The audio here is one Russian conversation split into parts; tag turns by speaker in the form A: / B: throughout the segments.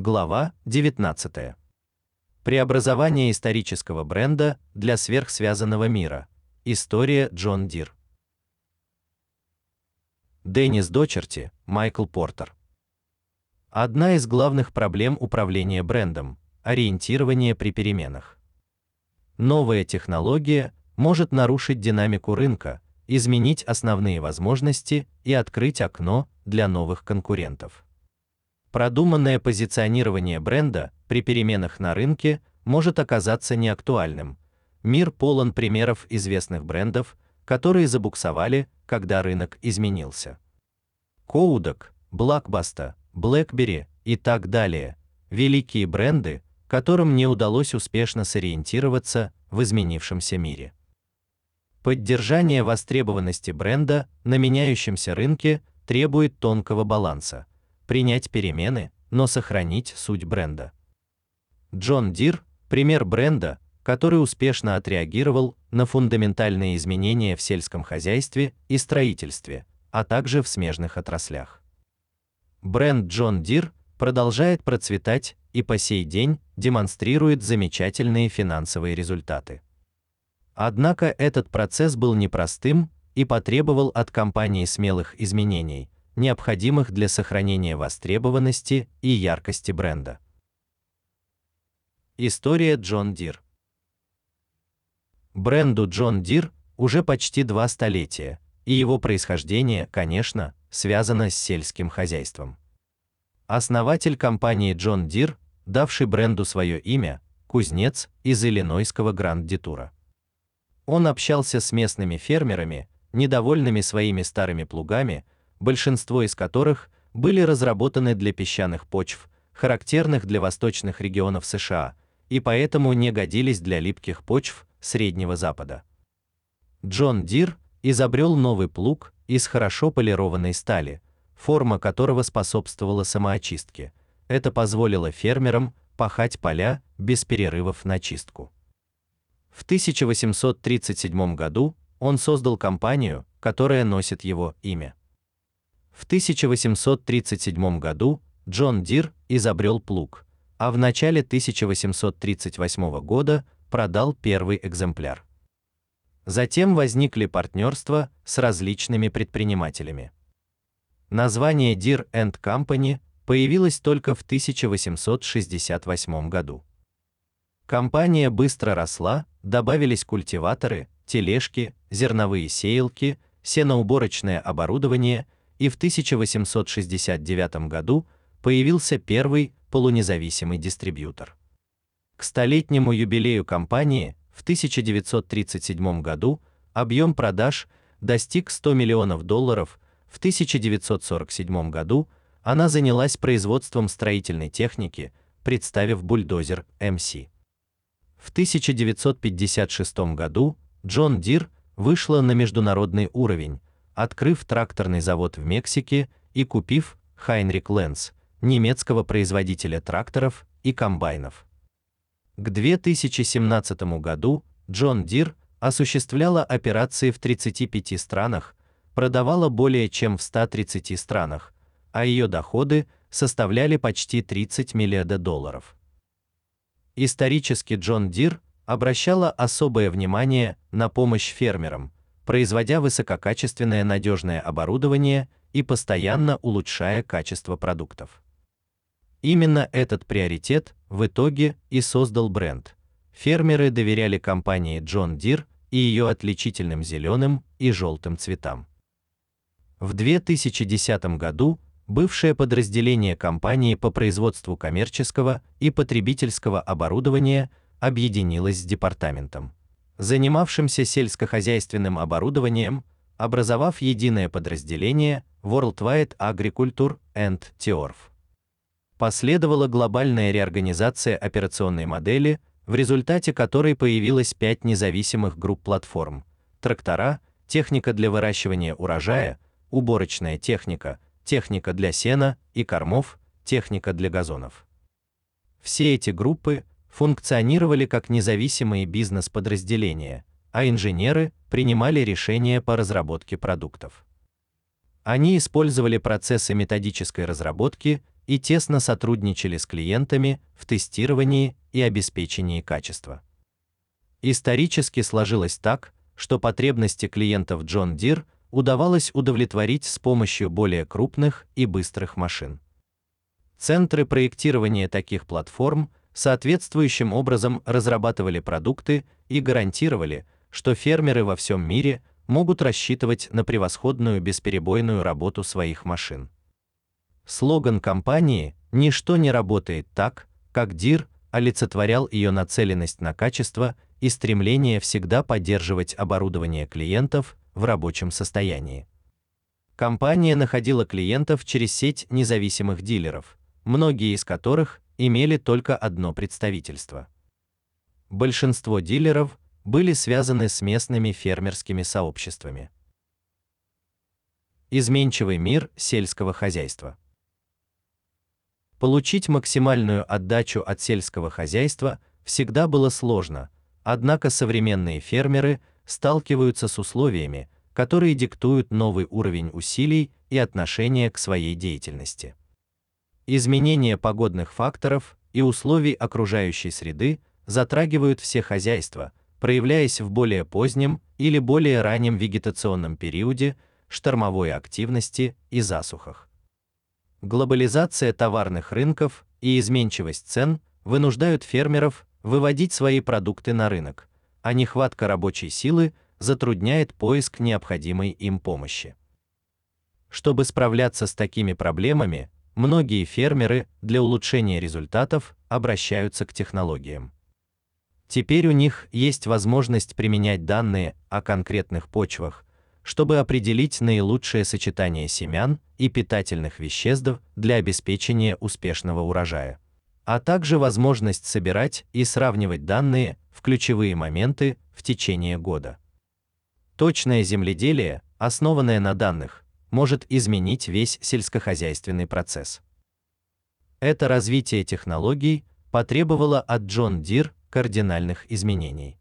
A: Глава 19. Преобразование исторического бренда для сверхсвязанного мира. История Джон Дир. Деннис Дочерти, Майкл Портер. Одна из главных проблем управления брендом ориентирование при переменах. Новая технология может нарушить динамику рынка, изменить основные возможности и открыть окно для новых конкурентов. Продуманное позиционирование бренда при переменах на рынке может оказаться неактуальным. Мир полон примеров известных брендов, которые забуксовали, когда рынок изменился. Kodak, Blackbuster, BlackBerry и так далее великие бренды, которым не удалось успешно сориентироваться в изменившемся мире. Поддержание востребованности бренда на меняющемся рынке требует тонкого баланса принять перемены, но сохранить суть бренда. John Deere пример бренда, который успешно отреагировал на фундаментальные изменения в сельском хозяйстве и строительстве, а также в смежных отраслях. Бренд John Deere продолжает процветать и по сей день демонстрирует замечательные финансовые результаты. Однако этот процесс был непростым и потребовал от компании смелых изменений, необходимых для сохранения востребованности и яркости бренда. История John Deere. Бренду John Deere уже почти два столетия, и его происхождение, конечно, связано с сельским хозяйством. Основатель компании Джон Дир, давший бренду свое имя, кузнец из Иллинойского Гранд-Детура. Он общался с местными фермерами, недовольными своими старыми плугами, большинство из которых были разработаны для песчаных почв, характерных для восточных регионов США, и поэтому не годились для липких почв Среднего Запада. Джон Дир изобрел новый плуг из хорошо полированной стали, форма которого способствовала самоочистке. Это позволило фермерам пахать поля без перерывов на чистку. В 1837 году он создал компанию, которая носит его имя. В 1837 году Джон Дир изобрел плуг, а в начале 1838 года продал первый экземпляр. Затем возникли партнерства с различными предпринимателями. Название Deere Company появилось только в 1868 году. Компания быстро росла, добавились культиваторы, тележки, зерновые сеялки, сеноуборочное оборудование – и в 1869 году появился первый полунезависимый дистрибьютор. К столетнему юбилею компании в 1937 году объем продаж достиг 100 миллионов долларов. В 1947 году она занялась производством строительной техники, представив бульдозер MC. В 1956 году John Deere вышла на международный уровень, открыв тракторный завод в Мексике и купив Heinrich Lanz, немецкого производителя тракторов и комбайнов. К 2017 году John Deere осуществляла операции в 35 странах, продавала более чем в 130 странах, а ее доходы составляли почти 30 миллиардов долларов. Исторически John Deere обращала особое внимание на помощь фермерам, производя высококачественное надежное оборудование и постоянно улучшая качество продуктов. Именно этот приоритет в итоге и создал бренд. Фермеры доверяли компании John Deere и ее отличительным зеленым и желтым цветам. В 2010 году бывшее подразделение компании по производству коммерческого и потребительского оборудования объединилось с департаментом занимавшимся сельскохозяйственным оборудованием, образовав единое подразделение Worldwide Agriculture and Teorf. Последовала глобальная реорганизация операционной модели, в результате которой появилось пять независимых групп платформ: трактора, техника для выращивания урожая, уборочная техника, техника для сена и кормов, техника для газонов. Все эти группы функционировали как независимые бизнес-подразделения, а инженеры принимали решения по разработке продуктов. Они использовали процессы методической разработки и тесно сотрудничали с клиентами в тестировании и обеспечении качества. Исторически сложилось так, что потребности клиентов John Deere удавалось удовлетворить с помощью более крупных и быстрых машин. Центры проектирования таких платформ соответствующим образом разрабатывали продукты и гарантировали, что фермеры во всем мире могут рассчитывать на превосходную бесперебойную работу своих машин. Слоган компании Ничто не работает так, как Deere олицетворял ее нацеленность на качество и стремление всегда поддерживать оборудование клиентов в рабочем состоянии. Компания находила клиентов через сеть независимых дилеров, многие из которых имели только одно представительство. Большинство дилеров были связаны с местными фермерскими сообществами. Изменчивый мир сельского хозяйства. Получить максимальную отдачу от сельского хозяйства всегда было сложно, однако современные фермеры сталкиваются с условиями, которые диктуют новый уровень усилий и отношения к своей деятельности. Изменение погодных факторов и условий окружающей среды затрагивают все хозяйства, проявляясь в более позднем или более раннем вегетационном периоде, штормовой активности и засухах. Глобализация товарных рынков и изменчивость цен вынуждают фермеров выводить свои продукты на рынок, а нехватка рабочей силы затрудняет поиск необходимой им помощи. Чтобы справляться с такими проблемами, многие фермеры для улучшения результатов обращаются к технологиям. Теперь у них есть возможность применять данные о конкретных почвах, чтобы определить наилучшее сочетание семян и питательных веществ для обеспечения успешного урожая а также возможность собирать и сравнивать данные в ключевые моменты в течение года. Точное земледелие, основанное на данных, может изменить весь сельскохозяйственный процесс. Это развитие технологий потребовало от Джон Дир кардинальных изменений.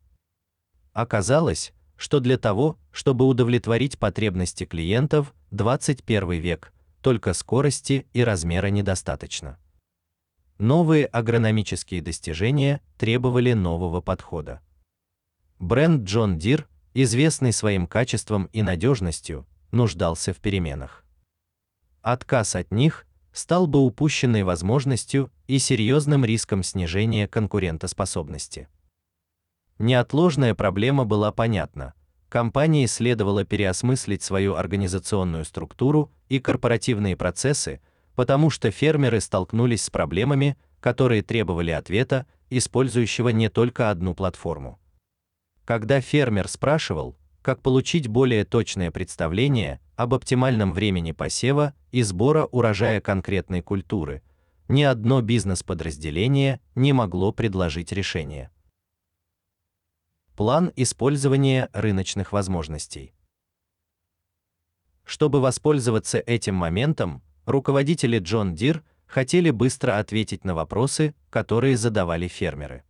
A: Оказалось, что для того, чтобы удовлетворить потребности клиентов, 21 век, только скорости и размера недостаточно. Новые агрономические достижения требовали нового подхода. Бренд John Deere, известный своим качеством и надежностью, нуждался в переменах. Отказ от них стал бы упущенной возможностью и серьезным риском снижения конкурентоспособности. Неотложная проблема была понятна. Компании следовало переосмыслить свою организационную структуру и корпоративные процессы, потому что фермеры столкнулись с проблемами, которые требовали ответа, использующего не только одну платформу. Когда фермер спрашивал, как получить более точное представление об оптимальном времени посева и сбора урожая конкретной культуры, ни одно бизнес-подразделение не могло предложить решение. План использования рыночных возможностей. Чтобы воспользоваться этим моментом, руководители Джон Дир хотели быстро ответить на вопросы, которые задавали фермеры.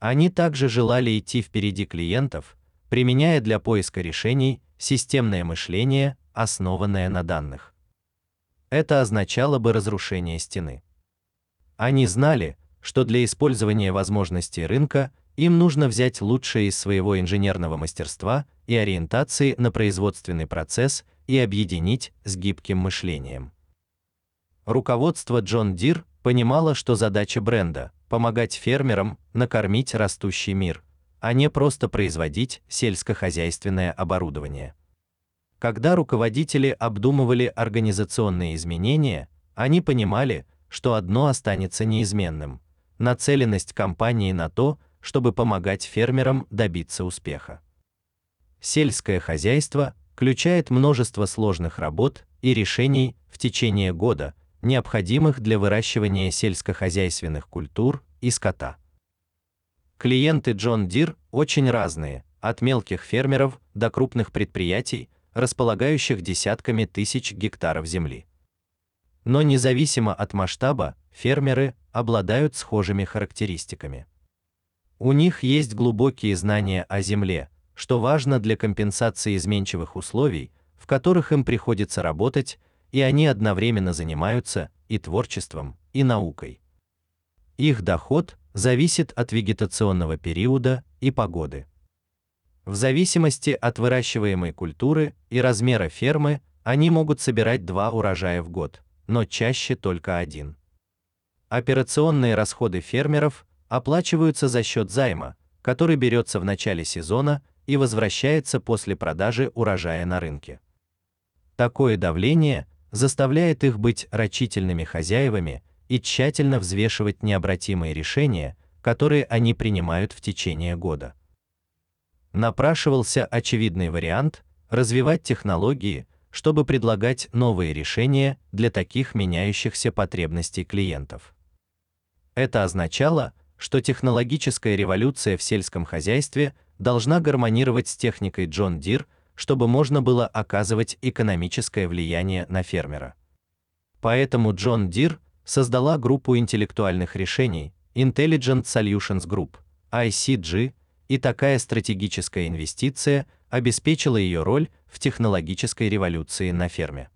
A: Они также желали идти впереди клиентов, применяя для поиска решений системное мышление, основанное на данных. Это означало бы разрушение стены. Они знали, что для использования возможностей рынка им нужно взять лучшее из своего инженерного мастерства и ориентации на производственный процесс и объединить с гибким мышлением. Руководство Джон Дир понимало, что задача бренда помогать фермерам накормить растущий мир, а не просто производить сельскохозяйственное оборудование. Когда руководители обдумывали организационные изменения, они понимали, что одно останется неизменным нацеленность компании на то, чтобы помогать фермерам добиться успеха. Сельское хозяйство включает множество сложных работ и решений в течение года, необходимых для выращивания сельскохозяйственных культур и скота. Клиенты John Deere очень разные, от мелких фермеров до крупных предприятий, располагающих десятками тысяч гектаров земли. Но независимо от масштаба, фермеры обладают схожими характеристиками. У них есть глубокие знания о земле, что важно для компенсации изменчивых условий, в которых им приходится работать, и они одновременно занимаются и творчеством, и наукой. Их доход зависит от вегетационного периода и погоды. В зависимости от выращиваемой культуры и размера фермы, они могут собирать два урожая в год, но чаще только один. Операционные расходы фермеров оплачиваются за счет займа, который берется в начале сезона и возвращается после продажи урожая на рынке. Такое давление заставляет их быть рачительными хозяевами и тщательно взвешивать необратимые решения, которые они принимают в течение года. Напрашивался очевидный вариант развивать технологии, чтобы предлагать новые решения для таких меняющихся потребностей клиентов. Это означало, что технологическая революция в сельском хозяйстве должна гармонировать с техникой John Deere, чтобы можно было оказывать экономическое влияние на фермера. Поэтому John Deere создала группу интеллектуальных решений Intelligent Solutions Group, ISG, и такая стратегическая инвестиция обеспечила ее роль в технологической революции на ферме.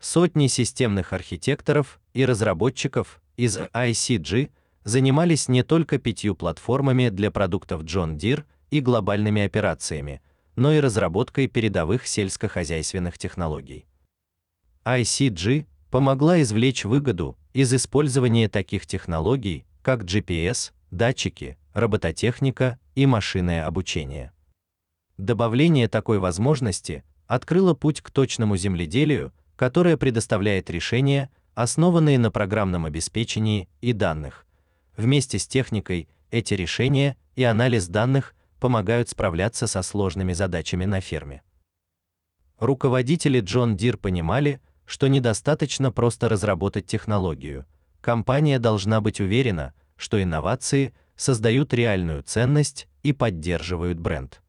A: Сотни системных архитекторов и разработчиков из ICG занимались не только пятью платформами для продуктов John Deere и глобальными операциями, но и разработкой передовых сельскохозяйственных технологий. ICG помогла извлечь выгоду из использования таких технологий, как GPS, датчики, робототехника и машинное обучение. Добавление такой возможности открыло путь к точному земледелию, которое предоставляет решения, основанные на программном обеспечении и данных. Вместе с техникой эти решения и анализ данных помогают справляться со сложными задачами на ферме. Руководители John Deere понимали, что недостаточно просто разработать технологию. Компания должна быть уверена, что инновации создают реальную ценность и поддерживают бренд.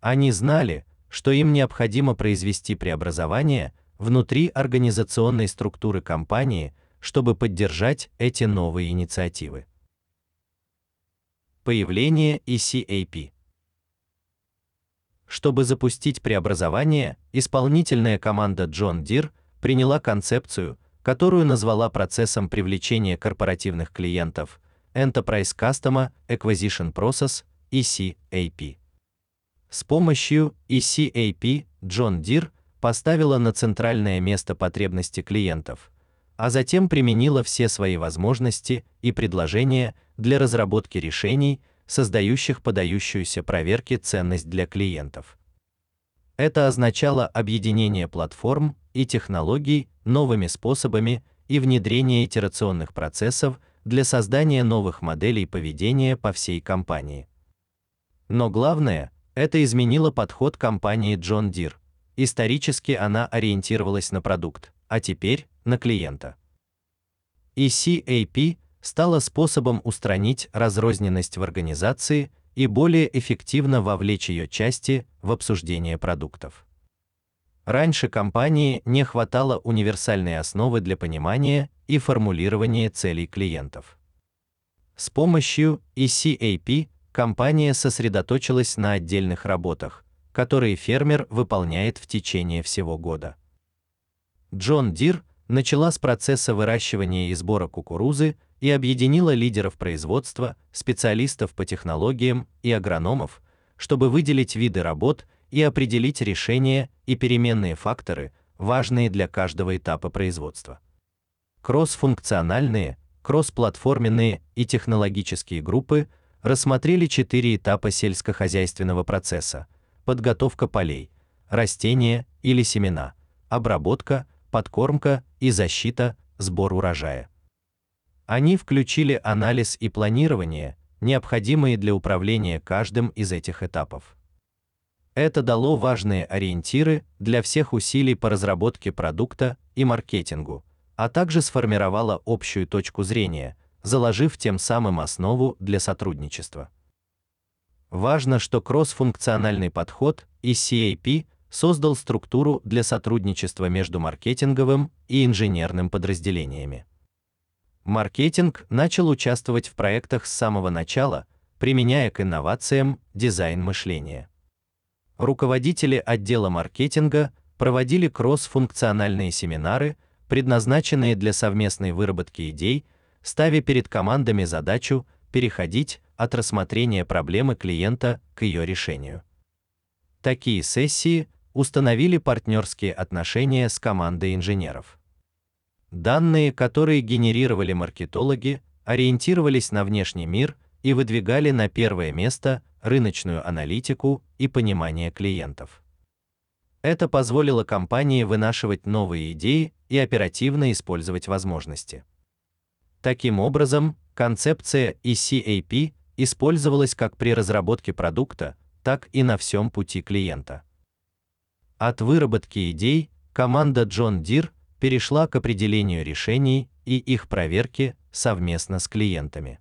A: Они знали, что им необходимо произвести преобразование внутри организационной структуры компании, чтобы поддержать эти новые инициативы. Появление ECAP Чтобы запустить преобразование, исполнительная команда John Deere приняла концепцию, которую назвала процессом привлечения корпоративных клиентов Enterprise Customer Acquisition Process ECAP. С помощью ECAP John Deere поставила на центральное место потребности клиентов, а затем применила все свои возможности и предложения для разработки решений, создающих подающуюся проверке ценность для клиентов. Это означало объединение платформ и технологий новыми способами и внедрение итерационных процессов для создания новых моделей поведения по всей компании. Но главное, это изменило подход компании John Deere. Исторически она ориентировалась на продукт, а теперь на клиента. ECAP стала способом устранить разрозненность в организации и более эффективно вовлечь ее части в обсуждение продуктов. Раньше компании не хватало универсальной основы для понимания и формулирования целей клиентов. С помощью ECAP компания сосредоточилась на отдельных работах, которые фермер выполняет в течение всего года. Джон Дир начала с процесса выращивания и сбора кукурузы и объединила лидеров производства, специалистов по технологиям и агрономов, чтобы выделить виды работ и определить решения и переменные факторы, важные для каждого этапа производства. Кроссфункциональные, кроссплатформенные и технологические группы рассмотрели четыре этапа сельскохозяйственного процесса: подготовка полей, растения или семена, обработка, подкормка и защита, сбор урожая. Они включили анализ и планирование, необходимые для управления каждым из этих этапов. Это дало важные ориентиры для всех усилий по разработке продукта и маркетингу, а также сформировало общую точку зрения, заложив тем самым основу для сотрудничества. Важно, что кроссфункциональный подход и CAP создал структуру для сотрудничества между маркетинговым и инженерным подразделениями. Маркетинг начал участвовать в проектах с самого начала, применяя к инновациям дизайн мышления руководители отдела маркетинга проводили кроссфункциональные семинары, предназначенные для совместной выработки идей, ставя перед командами задачу переходить от рассмотрения проблемы клиента к ее решению. Такие сессии установили партнерские отношения с командой инженеров. Данные, которые генерировали маркетологи, ориентировались на внешний мир и выдвигали на первое место рыночную аналитику и понимание клиентов. Это позволило компании вынашивать новые идеи и оперативно использовать возможности. Таким образом, концепция ECAP использовалась как при разработке продукта, так и на всем пути клиента. От выработки идей команда John Deere перешла к определению решений и их проверке совместно с клиентами.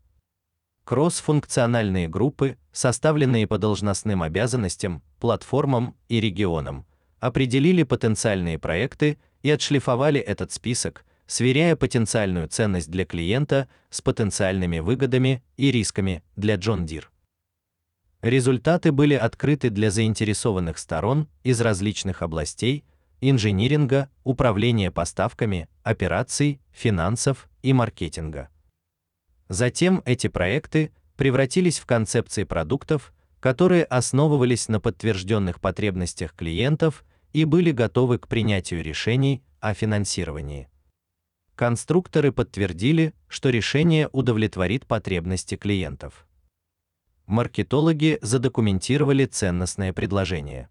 A: Кроссфункциональные группы, составленные по должностным обязанностям, платформам и регионам, определили потенциальные проекты и отшлифовали этот список, сверяя потенциальную ценность для клиента с потенциальными выгодами и рисками для John Deere. Результаты были открыты для заинтересованных сторон из различных областей: инжиниринга, управления поставками, операций, финансов и маркетинга. Затем эти проекты превратились в концепции продуктов, которые основывались на подтвержденных потребностях клиентов и были готовы к принятию решений о финансировании. Конструкторы подтвердили, что решение удовлетворит потребности клиентов. Маркетологи задокументировали ценностное предложение.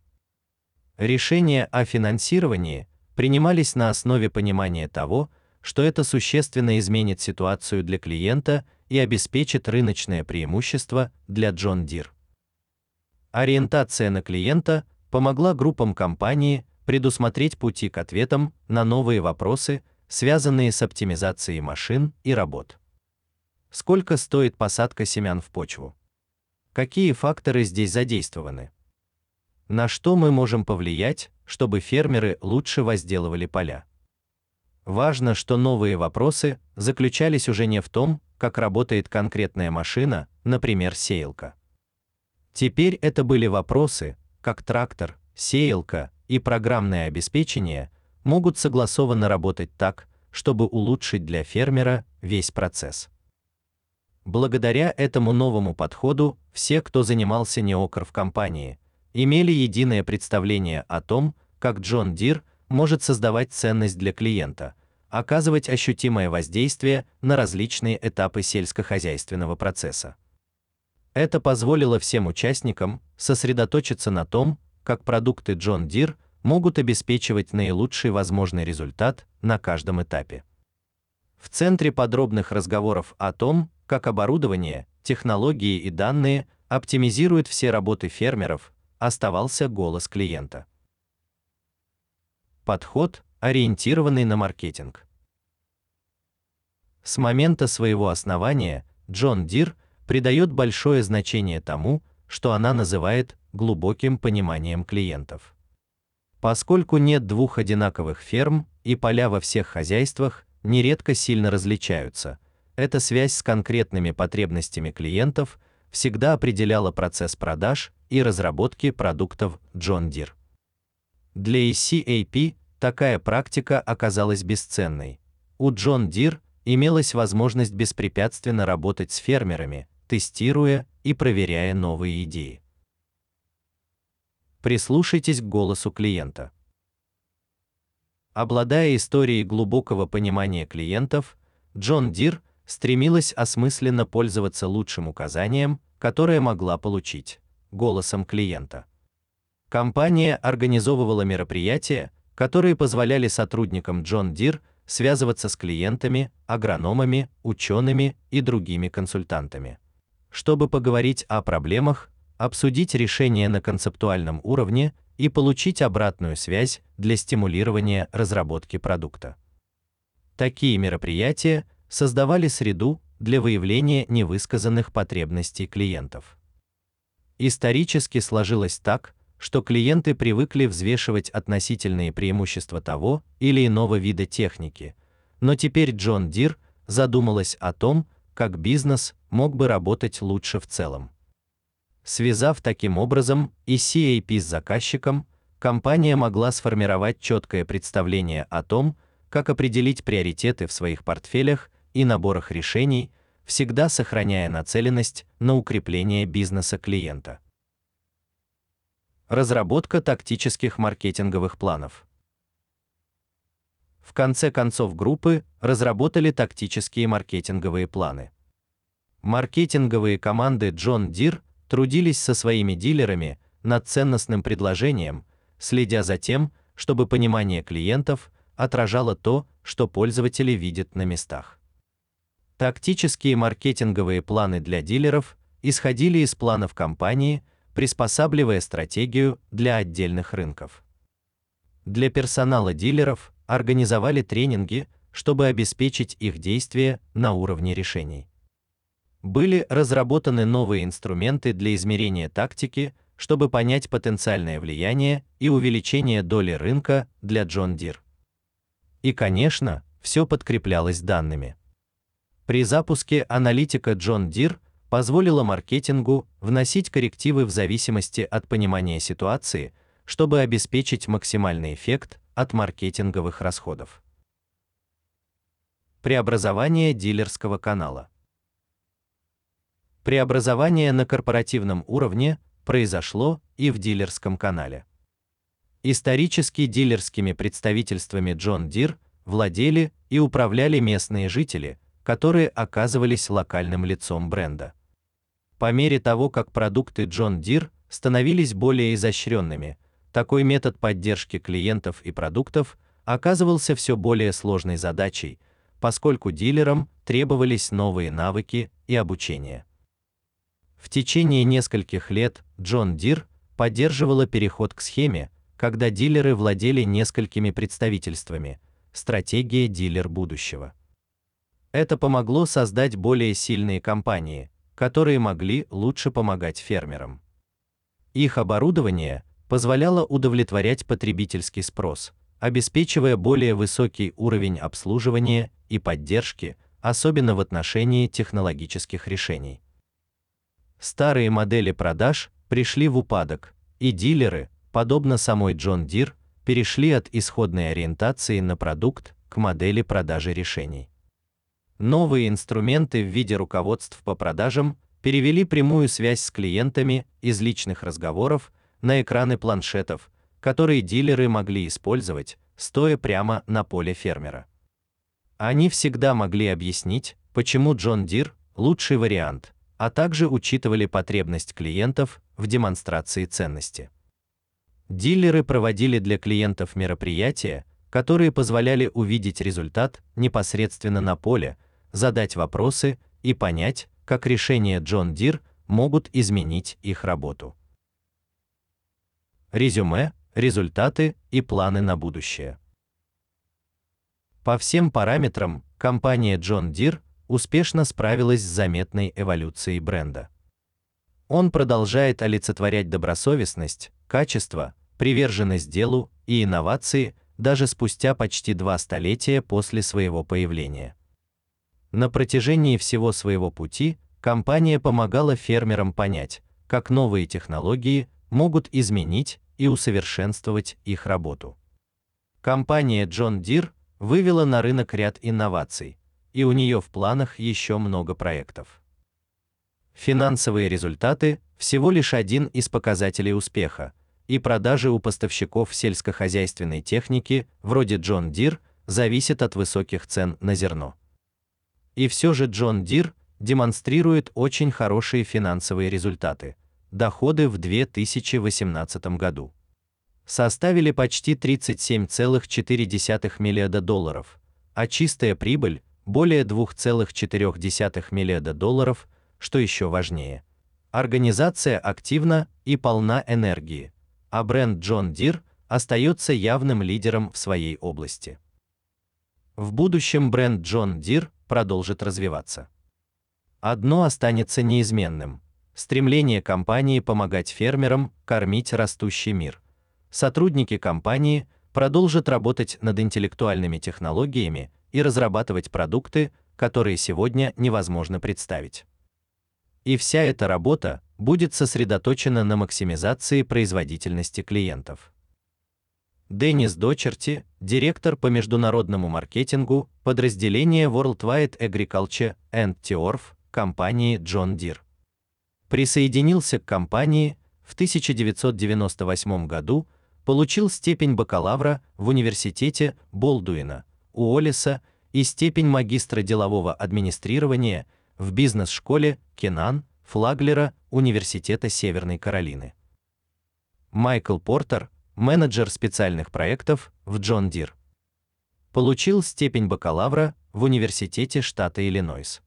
A: Решения о финансировании принимались на основе понимания того, что это существенно изменит ситуацию для клиента и обеспечит рыночное преимущество для John Deere. Ориентация на клиента помогла группам компании предусмотреть пути к ответам на новые вопросы, связанные с оптимизацией машин и работ. Сколько стоит посадка семян в почву? Какие факторы здесь задействованы? На что мы можем повлиять, чтобы фермеры лучше возделывали поля? Важно, что новые вопросы заключались уже не в том, как работает конкретная машина, например, сеялка. Теперь это были вопросы, как трактор, сеялка и программное обеспечение могут согласованно работать так, чтобы улучшить для фермера весь процесс. Благодаря этому новому подходу все, кто занимался неокр в компании, имели единое представление о том, как Джон Дир может создавать ценность для клиента, оказывать ощутимое воздействие на различные этапы сельскохозяйственного процесса. Это позволило всем участникам сосредоточиться на том, как продукты John Deere могут обеспечивать наилучший возможный результат на каждом этапе. В центре подробных разговоров о том, как оборудование, технологии и данные оптимизируют все работы фермеров, оставался голос клиента. Подход, ориентированный на маркетинг. С момента своего основания John Deere придает большое значение тому, что она называет глубоким пониманием клиентов. Поскольку нет двух одинаковых ферм и поля во всех хозяйствах нередко сильно различаются, эта связь с конкретными потребностями клиентов всегда определяла процесс продаж и разработки продуктов John Deere. Для ECAP такая практика оказалась бесценной. У John Deere имелась возможность беспрепятственно работать с фермерами, тестируя и проверяя новые идеи. Прислушайтесь к голосу клиента. Обладая историей глубокого понимания клиентов, John Deere стремилась осмысленно пользоваться лучшим указанием, которое могла получить голосом клиента. Компания организовывала мероприятия, которые позволяли сотрудникам John Deere связываться с клиентами, агрономами, учеными и другими консультантами, чтобы поговорить о проблемах, обсудить решения на концептуальном уровне и получить обратную связь для стимулирования разработки продукта. Такие мероприятия создавали среду для выявления невысказанных потребностей клиентов. Исторически сложилось так, что клиенты привыкли взвешивать относительные преимущества того или иного вида техники, но теперь Джон Дир задумалась о том, как бизнес мог бы работать лучше в целом. Связав таким образом и CAP с заказчиком, компания могла сформировать четкое представление о том, как определить приоритеты в своих портфелях и наборах решений, всегда сохраняя нацеленность на укрепление бизнеса клиента. Разработка тактических маркетинговых планов. В конце концов группы разработали тактические маркетинговые планы. Маркетинговые команды John Deere трудились со своими дилерами над ценностным предложением, следя за тем, чтобы понимание клиентов отражало то, что пользователи видят на местах. Тактические маркетинговые планы для дилеров исходили из планов компании, приспосабливая стратегию для отдельных рынков. Для персонала дилеров организовали тренинги, чтобы обеспечить их действия на уровне решений. Были разработаны новые инструменты для измерения тактики, чтобы понять потенциальное влияние и увеличение доли рынка для John Deere. И, конечно, все подкреплялось данными. При запуске аналитика John Deere позволила маркетингу вносить коррективы в зависимости от понимания ситуации, чтобы обеспечить максимальный эффект от маркетинговых расходов. Преобразование дилерского канала. Преобразование на корпоративном уровне произошло и в дилерском канале. Исторически дилерскими представительствами John Deere владели и управляли местные жители, которые оказывались локальным лицом бренда. По мере того, как продукты John Deere становились более изощренными, такой метод поддержки клиентов и продуктов оказывался все более сложной задачей, поскольку дилерам требовались новые навыки и обучение. В течение нескольких лет John Deere поддерживала переход к схеме, когда дилеры владели несколькими представительствами, стратегия дилер будущего. Это помогло создать более сильные компании, которые могли лучше помогать фермерам. Их оборудование позволяло удовлетворять потребительский спрос, обеспечивая более высокий уровень обслуживания и поддержки, особенно в отношении технологических решений. Старые модели продаж пришли в упадок, и дилеры, подобно самой John Deere, перешли от исходной ориентации на продукт к модели продажи решений. Новые инструменты в виде руководств по продажам перевели прямую связь с клиентами из личных разговоров на экраны планшетов, которые дилеры могли использовать, стоя прямо на поле фермера. Они всегда могли объяснить, почему John Deere лучший вариант, а также учитывали потребность клиентов в демонстрации ценности. Дилеры проводили для клиентов мероприятия, которые позволяли увидеть результат непосредственно на поле, задать вопросы и понять, как решения John Deere могут изменить их работу. Резюме, результаты и планы на будущее. По всем параметрам компания John Deere успешно справилась с заметной эволюцией бренда. Он продолжает олицетворять добросовестность, качество, приверженность делу и инновации даже спустя почти два столетия после своего появления. На протяжении всего своего пути компания помогала фермерам понять, как новые технологии могут изменить и усовершенствовать их работу. Компания John Deere вывела на рынок ряд инноваций, и у нее в планах еще много проектов. Финансовые результаты всего лишь один из показателей успеха, и продажи у поставщиков сельскохозяйственной техники, вроде John Deere, зависят от высоких цен на зерно. И все же Джон Дир демонстрирует очень хорошие финансовые результаты. Доходы в 2018 году составили почти 37,4 миллиарда долларов, а чистая прибыль более 2,4 миллиарда долларов, что еще важнее. Организация активна и полна энергии, а бренд John Deere остается явным лидером в своей области. В будущем бренд John Deere продолжит развиваться. Одно останется неизменным: стремление компании помогать фермерам кормить растущий мир. Сотрудники компании продолжат работать над интеллектуальными технологиями и разрабатывать продукты, которые сегодня невозможно представить. И вся эта работа будет сосредоточена на максимизации производительности клиентов. Деннис Дочерти, директор по международному маркетингу подразделения Worldwide Agriculture and Turf компании John Deere. Присоединился к компании в 1998 году, получил степень бакалавра в университете Болдуина, Уоллеса и степень магистра делового администрирования в бизнес-школе Кенан Флаглера Университета Северной Каролины. Майкл Портер, менеджер специальных проектов в John Deere. Получил степень бакалавра в университете штата Иллинойс.